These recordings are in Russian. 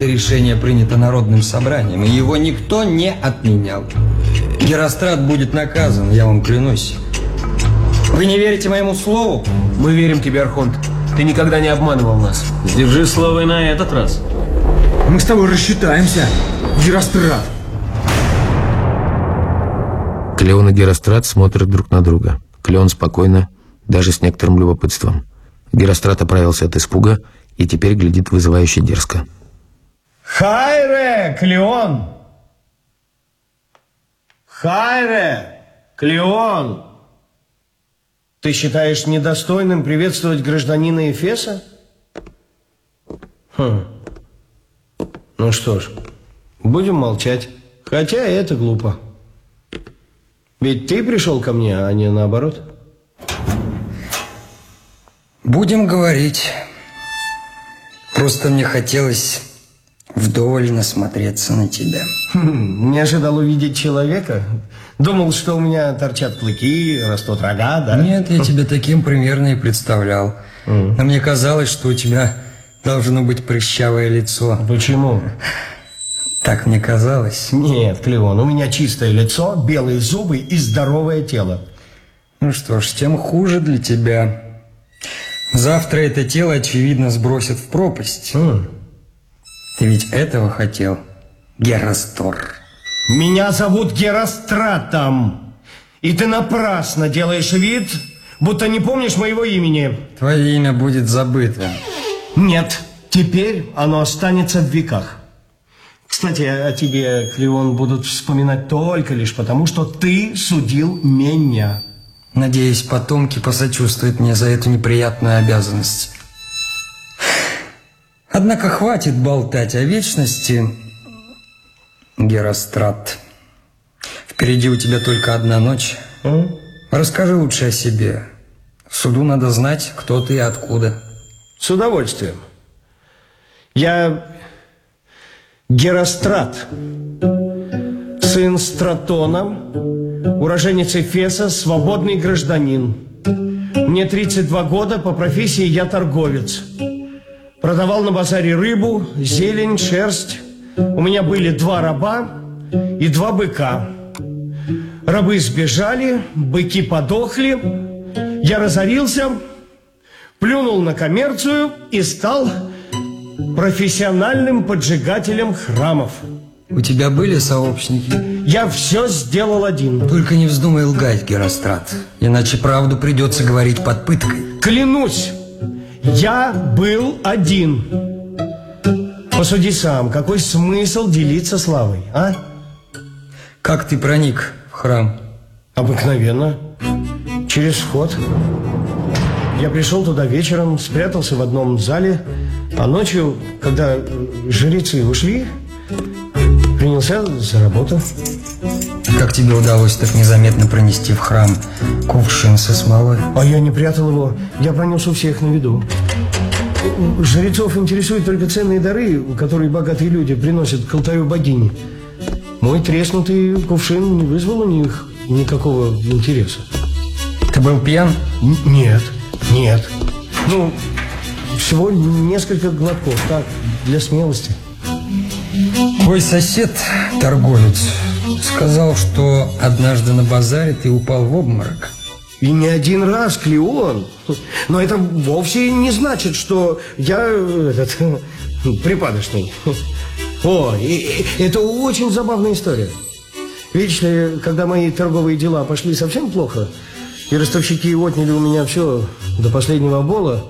Решение принято народным собранием, и его никто не отменял. Герострат будет наказан, я вам клянусь. Вы не верите моему слову? Мы верим тебе, Архонт. Ты никогда не обманывал нас. Сдержи слово и на этот раз. Мы с тобой рассчитаемся, Герострат. Клеон и Герострат смотрят друг на друга. Клеон спокойно, даже с некоторым любопытством. Герострат оправился от испуга и теперь глядит вызывающе дерзко. Хайре, Клеон! Хайре, Клеон! Ты считаешь недостойным приветствовать гражданина Эфеса? Хм. Ну что ж, будем молчать. Хотя это глупо. Ведь ты пришел ко мне, а не наоборот. Будем говорить. Просто мне хотелось вдоволь насмотреться на тебя. Хм, не ожидал увидеть человека? Думал, что у меня торчат клыки, растут рога, да? Нет, я тебя таким примерно и представлял. Но мне казалось, что у тебя должно быть прыщавое лицо. Почему? Так мне казалось. Нет, Клеон, у меня чистое лицо, белые зубы и здоровое тело. Ну что ж, тем хуже для тебя. Завтра это тело, очевидно, сбросят в пропасть. М. Ты ведь этого хотел, Геростор. Меня зовут Геростратом. И ты напрасно делаешь вид, будто не помнишь моего имени. Твое имя будет забыто. Нет, теперь оно останется в веках. Кстати, о тебе, Клеон, будут вспоминать только лишь потому, что ты судил меня. Надеюсь, потомки посочувствуют мне за эту неприятную обязанность. Однако хватит болтать о вечности, Герострат. Впереди у тебя только одна ночь. М? Расскажи лучше о себе. Суду надо знать, кто ты и откуда. С удовольствием. Я Герострат, сын Стратона, уроженец Эфеса, свободный гражданин. Мне 32 года, по профессии я торговец. Продавал на базаре рыбу, зелень, шерсть. У меня были два раба и два быка. Рабы сбежали, быки подохли. Я разорился, плюнул на коммерцию и стал профессиональным поджигателем храмов. У тебя были сообщники? Я все сделал один. Только не вздумай лгать, Герострат. Иначе правду придется говорить под пыткой. Клянусь, я был один. Посуди сам, какой смысл делиться славой, а? Как ты проник в храм? Обыкновенно. Через вход. Я пришел туда вечером, спрятался в одном зале, а ночью, когда э, жрецы ушли, принялся за работу. Как тебе удалось так незаметно пронести в храм кувшин со смолой? А я не прятал его, я пронес у всех на виду. Жрецов интересуют только ценные дары, которые богатые люди приносят к алтарю богини. Мой треснутый кувшин не вызвал у них никакого интереса. Ты был пьян? Н- Нет, нет. Ну, всего несколько глотков, так, для смелости. Твой сосед, торговец, сказал, что однажды на базаре ты упал в обморок. И не один раз, Клеон. Но это вовсе не значит, что я э, этот, припадочный. О, и- и это очень забавная история. Видишь ли, когда мои торговые дела пошли совсем плохо, и ростовщики отняли у меня все до последнего бола,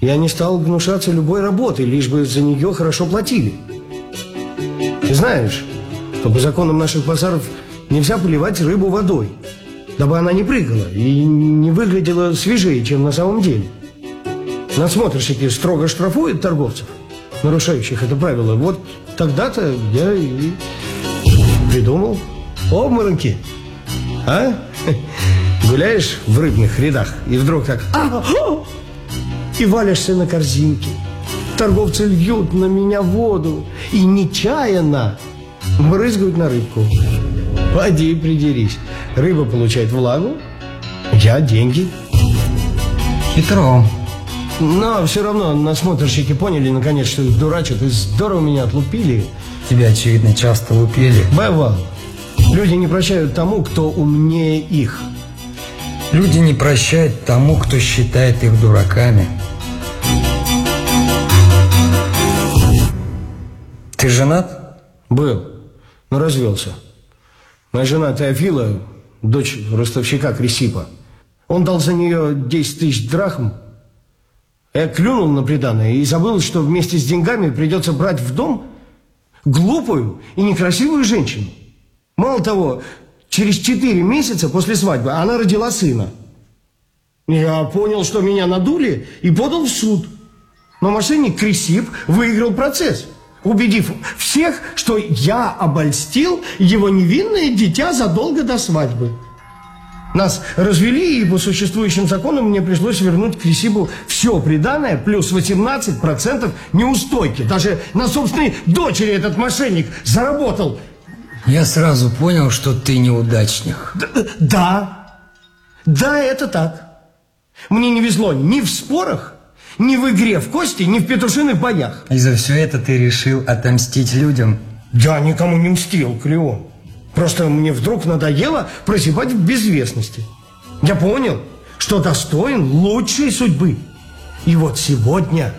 я не стал гнушаться любой работой, лишь бы за нее хорошо платили. Ты знаешь, по законам наших базаров нельзя поливать рыбу водой, дабы она не прыгала и не выглядела свежее, чем на самом деле. Надсмотрщики строго штрафуют торговцев, нарушающих это правило. Вот тогда-то я и придумал обмороки. А? Гуляешь в рыбных рядах и вдруг так... «А, о!» и валишься на корзинке. Торговцы льют на меня воду и нечаянно брызгают на рыбку. Поди придерись. Рыба получает влагу, я деньги. Хитро. Но все равно насмотрщики поняли, наконец, что их дурачат и здорово меня отлупили. Тебя, очевидно, часто лупили. Бывало. Люди не прощают тому, кто умнее их. Люди не прощают тому, кто считает их дураками. Ты женат? Был, но развелся. Моя жена Теофила, дочь ростовщика Крисипа, он дал за нее 10 тысяч драхм. Я клюнул на преданное и забыл, что вместе с деньгами придется брать в дом глупую и некрасивую женщину. Мало того, через 4 месяца после свадьбы она родила сына. Я понял, что меня надули и подал в суд. Но мошенник Крисип выиграл процесс, убедив всех, что я обольстил его невинное дитя задолго до свадьбы. Нас развели, и по существующим законам мне пришлось вернуть Крисибу все приданное, плюс 18% неустойки. Даже на собственной дочери этот мошенник заработал. Я сразу понял, что ты неудачник. Д- Да, да, это так. Мне не везло ни в спорах, ни в игре в кости, ни в петушиных боях. И за все это ты решил отомстить людям. Я никому не мстил, Клеон. Просто мне вдруг надоело прозябать в безвестности. Я понял, что достоин лучшей судьбы. И вот сегодня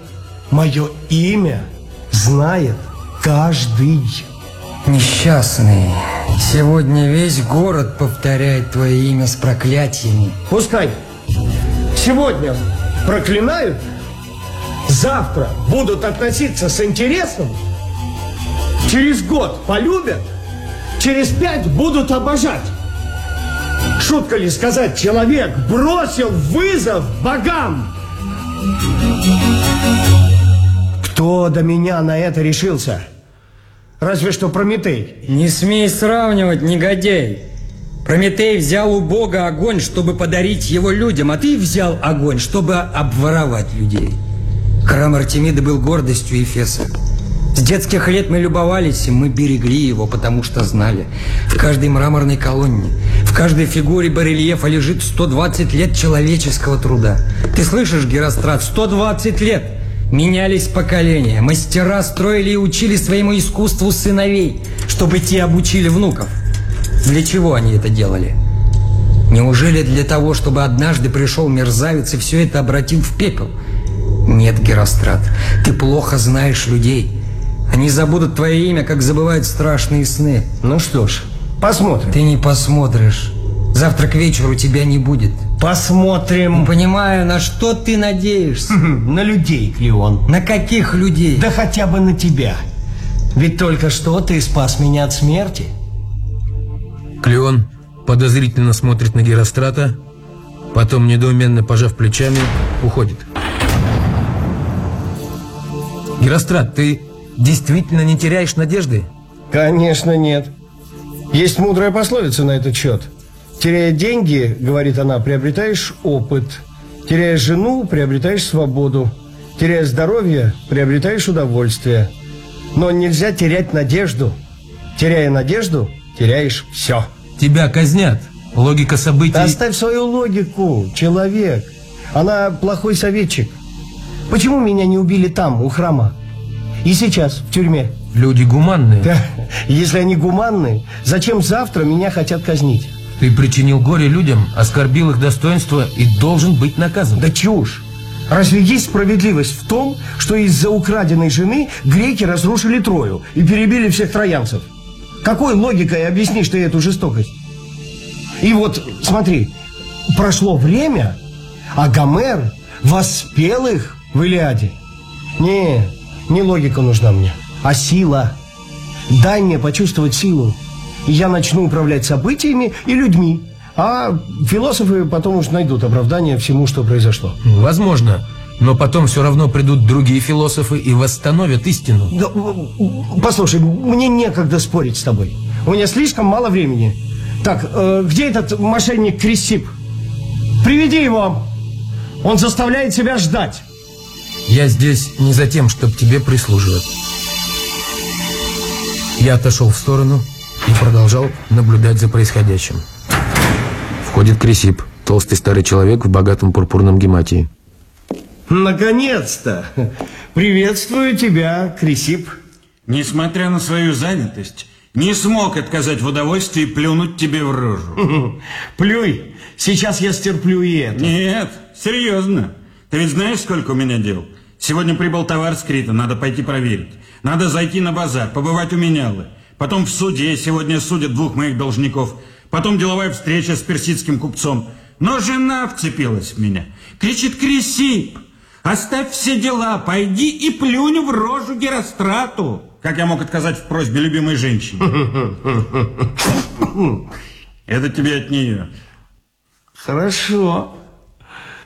мое имя знает каждый. Несчастный. Сегодня весь город повторяет твое имя с проклятиями. Пускай сегодня проклинают, завтра будут относиться с интересом, через год полюбят, через пять будут обожать. Шутка ли сказать, человек бросил вызов богам? Кто до меня на это решился? Разве что Прометей. Не смей сравнивать, негодяй. Прометей взял у Бога огонь, чтобы подарить его людям, а ты взял огонь, чтобы обворовать людей. Храм Артемиды был гордостью Ефеса. С детских лет мы любовались им, мы берегли его, потому что знали. В каждой мраморной колонне, в каждой фигуре барельефа лежит 120 лет человеческого труда. Ты слышишь, Герострат, 120 лет! Менялись поколения, мастера строили и учили своему искусству сыновей, чтобы те обучили внуков. Для чего они это делали? Неужели для того, чтобы однажды пришел мерзавец и все это обратил в пепел? Нет, Герострат, ты плохо знаешь людей. Они забудут твое имя, как забывают страшные сны. Ну что ж, посмотрим. Ты не посмотришь. Завтра к вечеру тебя не будет. Посмотрим. Понимаю, на что ты надеешься? На людей, Клеон. На каких людей? Да хотя бы на тебя. Ведь только что ты спас меня от смерти. Клеон подозрительно смотрит на Герострата, потом, недоуменно пожав плечами, уходит. Герострат, ты действительно не теряешь надежды? Конечно, нет. Есть мудрая пословица на этот счет. Теряя деньги, говорит она, приобретаешь опыт. Теряя жену, приобретаешь свободу. Теряя здоровье, приобретаешь удовольствие. Но нельзя терять надежду. Теряя надежду, теряешь все. Тебя казнят. Логика событий... Оставь свою логику, человек. Она плохой советчик. Почему меня не убили там, у храма? И сейчас, в тюрьме. Люди гуманные. Да, если они гуманны, зачем завтра меня хотят казнить? Ты причинил горе людям, оскорбил их достоинство и должен быть наказан. Да чушь! Разве есть справедливость в том, что из-за украденной жены греки разрушили Трою и перебили всех троянцев? Какой логикой объяснишь ты эту жестокость? И вот, смотри, прошло время, а Гомер воспел их в Илиаде. Не, не логика нужна мне, а сила. Дай мне почувствовать силу, и я начну управлять событиями и людьми. А философы потом уж найдут оправдание всему, что произошло. Возможно. Но потом все равно придут другие философы и восстановят истину. Да, послушай, мне некогда спорить с тобой. У меня слишком мало времени. Так, э, где этот мошенник Крисип? Приведи его. Он заставляет себя ждать. Я здесь не за тем, чтобы тебе прислуживать. Я отошел в сторону и продолжал наблюдать за происходящим. Входит Крисип, толстый старый человек в богатом пурпурном гематии. Наконец-то! Приветствую тебя, Крисип. Несмотря на свою занятость, не смог отказать в удовольствии плюнуть тебе в рожу. Плюй, сейчас я стерплю и это. Нет, серьезно. Ты ведь знаешь, сколько у меня дел? Сегодня прибыл товар с Крита, надо пойти проверить. Надо зайти на базар, побывать у менялы. Потом в суде, сегодня судят двух моих должников. Потом деловая встреча с персидским купцом. Но жена вцепилась в меня. Кричит, Крисип, оставь все дела, пойди и плюнь в рожу Герострату. Как я мог отказать в просьбе любимой женщине? Это тебе от нее. Хорошо.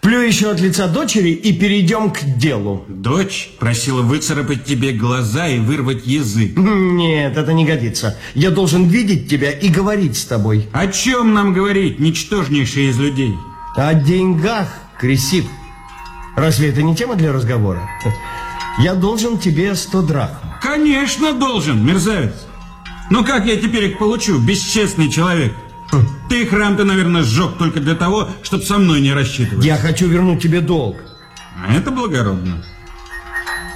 Плю еще от лица дочери и перейдем к делу. Дочь просила выцарапать тебе глаза и вырвать язык. Нет, это не годится. Я должен видеть тебя и говорить с тобой. О чем нам говорить, ничтожнейший из людей? О деньгах, Крисип. Разве это не тема для разговора? Я должен тебе 100 драхм. Конечно, должен, мерзавец. Ну как я теперь их получу, бесчестный человек? Ты храм-то, наверное, сжег только для того, чтобы со мной не рассчитывать. Я хочу вернуть тебе долг. А Это благородно.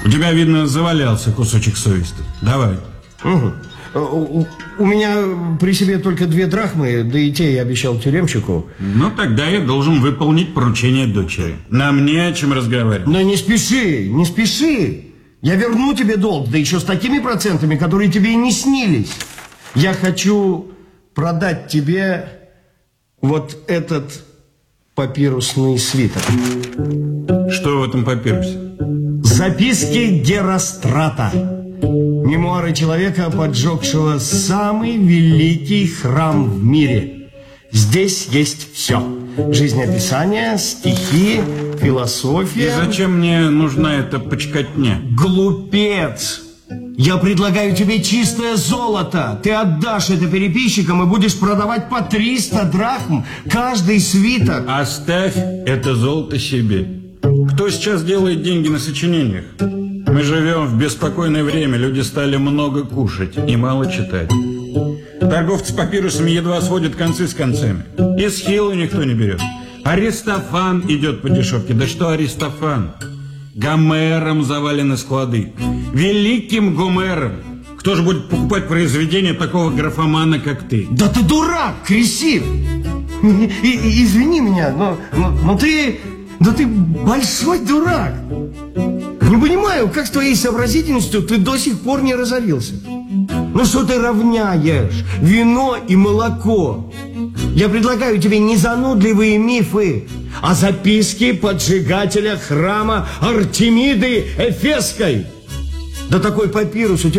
У тебя, видно, завалялся кусочек совести. Давай. Угу. У, у меня при себе только две драхмы, да и те я обещал тюремщику. Ну, тогда я должен выполнить поручение дочери. Нам не о чем разговаривать. Но не спеши, не спеши. Я верну тебе долг, да еще с такими процентами, которые тебе и не снились. Я хочу продать тебе вот этот папирусный свиток. Что в этом папирусе? Записки Герострата. Мемуары человека, поджегшего самый великий храм в мире. Здесь есть все. Жизнеописание, стихи, И философия. зачем мне нужна эта почкотня? Глупец! Я предлагаю тебе чистое золото. Ты отдашь это переписчикам и будешь продавать по 300 драхм каждый свиток. Оставь это золото себе. Кто сейчас делает деньги на сочинениях? Мы живем в беспокойное время, люди стали много кушать и мало читать. Торговцы папирусами едва сводят концы с концами. И схилу никто не берет. Аристофан идет по дешевке. Да что Аристофан? Гомером завалены склады. Великим Гомером. Кто же будет покупать произведения такого графомана, как ты? Да ты дурак, Крисив! Извини меня, но, но, но ты... Да ты большой дурак! Не понимаю, как с твоей сообразительностью ты до сих пор не разорился. Ну что ты равняешь? Вино и молоко. Я предлагаю тебе не занудливые мифы, а записки поджигателя храма Артемиды Эфесской. Да такой папирус у тебя